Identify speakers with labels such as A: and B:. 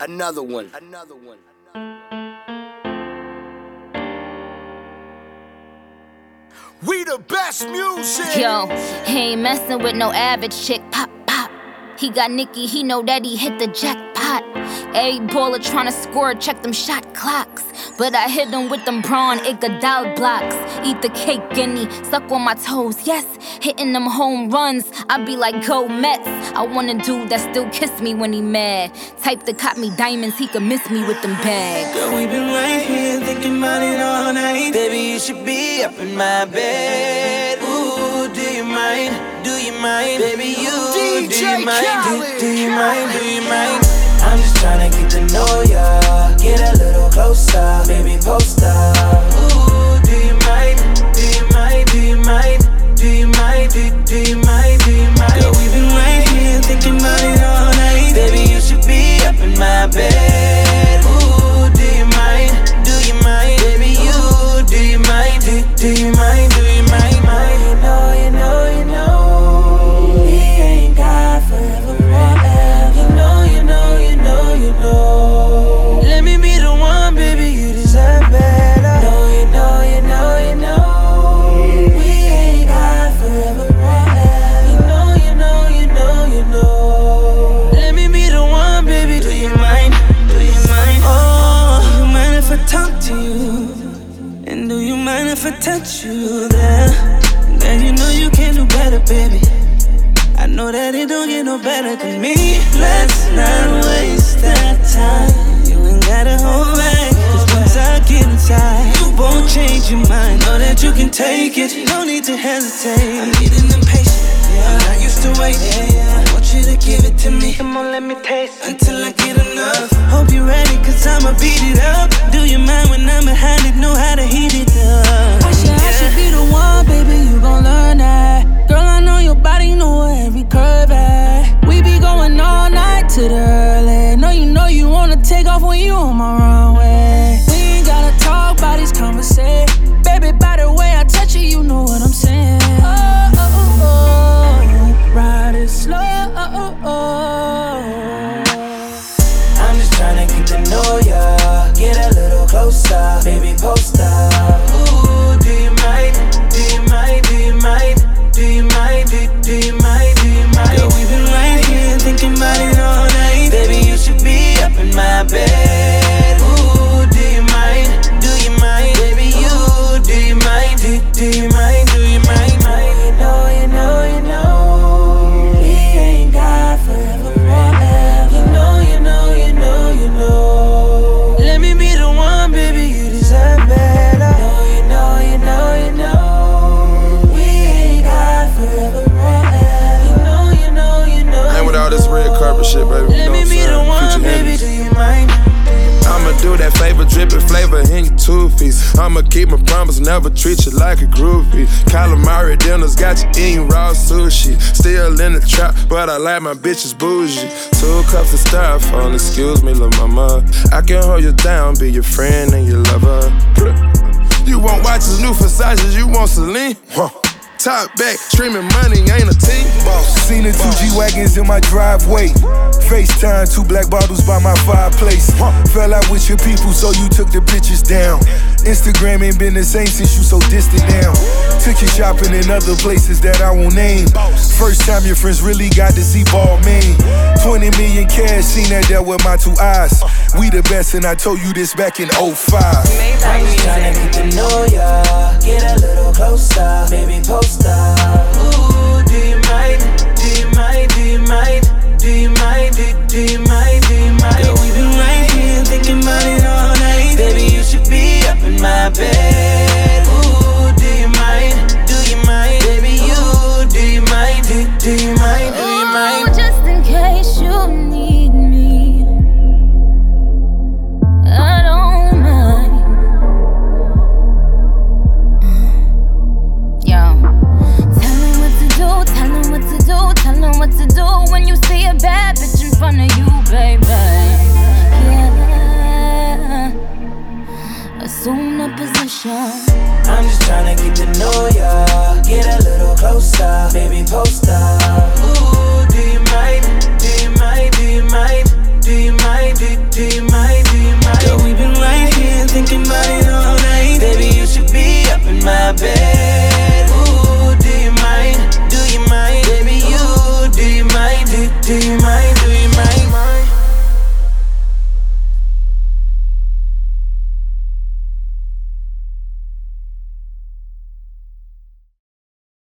A: Another one. Another one. We the best music.
B: Yo, he ain't messing with no average chick. Pop, pop. He got Nicki, he know that he hit the jackpot. Every baller tryna score, check them shot clocks. But I hit them with them brawn Iguodala blocks. Eat the cake, guinea, suck on my toes. Yes, hitting them home runs. I be like, go Mets. I want a dude that still kiss me when he mad. Type that cop me diamonds, he could miss me with them bags.
C: Girl, we been right here thinking about it all night. Baby, you should be up in my bed. Ooh, do you mind? Do you mind? Baby, you
A: DJ
C: do you mind?
A: Khaled.
C: Do, do you mind? Do you mind? I'm just tryna get to know ya. Get a little closer, baby, post I you there? Girl, you know you can do better, baby. I know that it don't get no better than me. Let's not waste that time. You ain't gotta hold back. Cause once I get inside, you won't change your mind. Know that you can take it. No need to hesitate. I'm getting impatient. Yeah, I'm not used to waiting. I want you to give it to me. Come on, let me taste until I get enough. Hope you're ready, cause I'ma beat it up. Do you mind when I'm behind it? Know how to heat it up.
D: Off when you on my runway. We ain't gotta talk about these conversations. Baby, by the way I touch you, you know what I'm saying. Oh, oh, oh. Ride it slow.
C: I'm just tryna get to know ya. Get a little closer, baby, post Do, you mind? Do you mind? mind? You know, you know, you know. He ain't God forever, forever. You know, you know, you know, you know. Let me be the one, baby. You deserve better. You know, you know, you know, you know. We ain't God forever, forever. You know, you know, you know.
E: And with all this red carpet shit, baby, that flavor, dripping flavor in your two. I'ma keep my promise, never treat you like a groupie. Calamari dinners got you eating raw sushi. Still in the trap, but I like my bitches bougie. Two cups of styrofoam, oh, excuse me, lil' mama. I can hold you down, be your friend and your lover. You want watches, new Versace, you want Celine? Huh. Top back, streaming money ain't a team. Boss.
F: Seen the two G wagons in my driveway. FaceTime, two black bottles by my fireplace. Fell out with your people, so you took the pictures down. Instagram ain't been the same since you so distant now. Took you shopping in other places that I won't name. First time your friends really got to see ball man. 20 million cash, seen that there with my two eyes. We the best, and I told you this back in 05.
C: I'm get to know ya. Get a little closer, baby, post up. Ooh, do you mind? Do you mind? Do you mind? Closer, baby, post